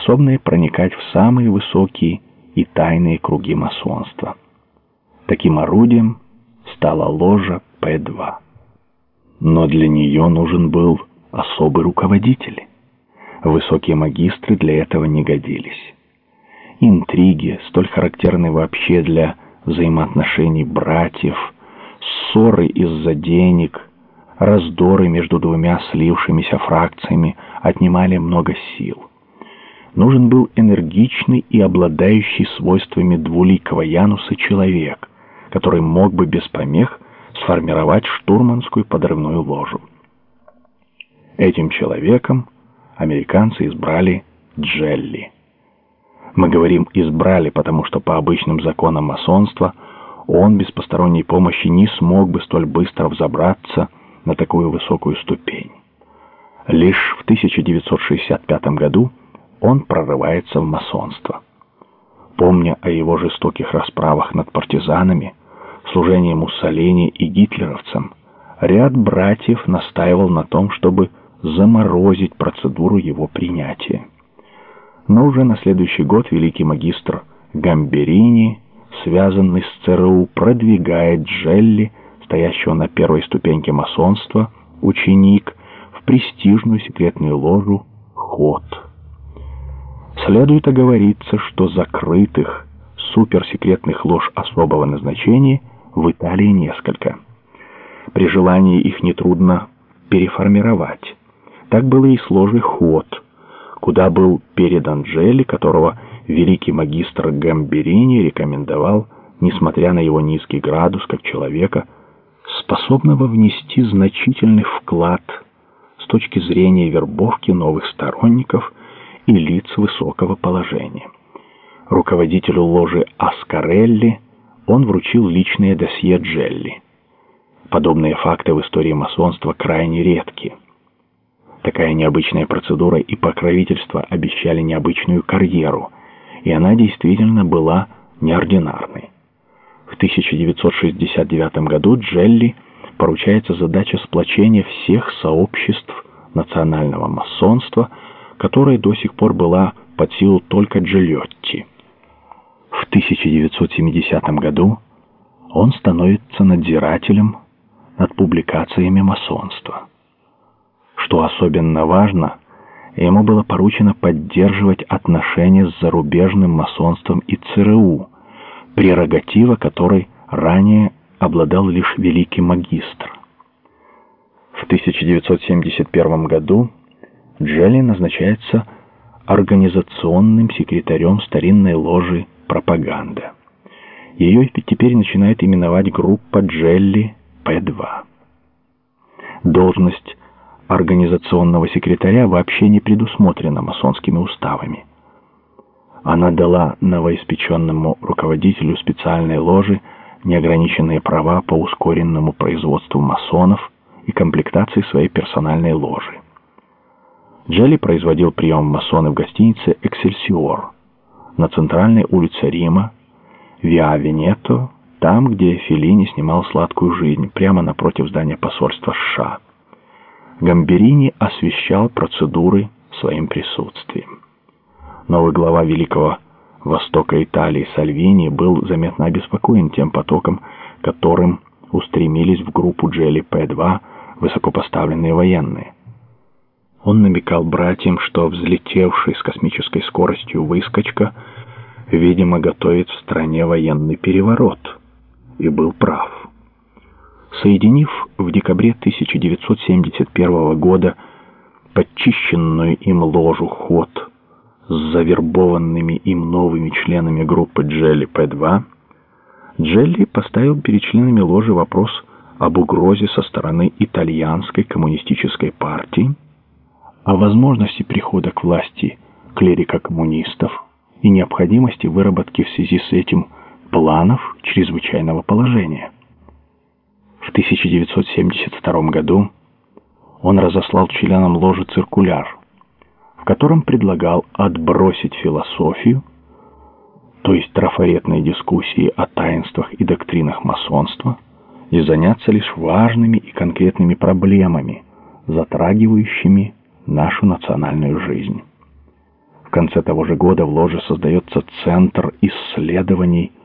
способные проникать в самые высокие и тайные круги масонства. Таким орудием стала ложа П-2. Но для нее нужен был особый руководитель. Высокие магистры для этого не годились. Интриги, столь характерны вообще для взаимоотношений братьев, ссоры из-за денег, раздоры между двумя слившимися фракциями отнимали много сил. Нужен был энергичный и обладающий свойствами двуликого Януса человек, который мог бы без помех сформировать штурманскую подрывную ложу. Этим человеком американцы избрали Джелли. Мы говорим «избрали», потому что по обычным законам масонства он без посторонней помощи не смог бы столь быстро взобраться на такую высокую ступень. Лишь в 1965 году он прорывается в масонство. Помня о его жестоких расправах над партизанами, служении Муссолини и гитлеровцам, ряд братьев настаивал на том, чтобы заморозить процедуру его принятия. Но уже на следующий год великий магистр Гамберини, связанный с ЦРУ, продвигает Джелли, стоящего на первой ступеньке масонства, ученик, в престижную секретную ложу «Ход». Следует оговориться, что закрытых суперсекретных лож особого назначения в Италии несколько. При желании их нетрудно переформировать. Так было и с ложей «Ход», куда был передан Джелли, которого великий магистр Гамберини рекомендовал, несмотря на его низкий градус, как человека, способного внести значительный вклад с точки зрения вербовки новых сторонников и лиц высокого положения. Руководителю ложи Аскарелли он вручил личное досье Джелли. Подобные факты в истории масонства крайне редки. Такая необычная процедура и покровительство обещали необычную карьеру, и она действительно была неординарной. В 1969 году Джелли поручается задача сплочения всех сообществ национального масонства, которая до сих пор была под силу только Джильотти. В 1970 году он становится надзирателем над публикациями масонства. Что особенно важно, ему было поручено поддерживать отношения с зарубежным масонством и ЦРУ, прерогатива которой ранее обладал лишь великий магистр. В 1971 году Джелли назначается организационным секретарем старинной ложи «Пропаганда». Ее теперь начинает именовать группа Джелли П-2. Должность организационного секретаря вообще не предусмотрена масонскими уставами. Она дала новоиспеченному руководителю специальной ложи неограниченные права по ускоренному производству масонов и комплектации своей персональной ложи. Джелли производил прием масонов в гостинице «Эксельсиор» на центральной улице Рима, Виа Венето, там, где Феллини снимал «Сладкую жизнь», прямо напротив здания посольства США. Гамберини освещал процедуры своим присутствием. Новый глава Великого Востока Италии Сальвини был заметно обеспокоен тем потоком, которым устремились в группу Джелли П-2 высокопоставленные военные. Он намекал братьям, что взлетевший с космической скоростью выскочка, видимо, готовит в стране военный переворот, и был прав. Соединив в декабре 1971 года подчищенную им ложу ход с завербованными им новыми членами группы Джелли П-2, Джелли поставил перед членами ложи вопрос об угрозе со стороны итальянской коммунистической партии, о возможности прихода к власти клерика-коммунистов и необходимости выработки в связи с этим планов чрезвычайного положения. В 1972 году он разослал членам ложи циркуляр, в котором предлагал отбросить философию, то есть трафаретные дискуссии о таинствах и доктринах масонства, и заняться лишь важными и конкретными проблемами, затрагивающими нашу национальную жизнь. В конце того же года в ложе создается Центр исследований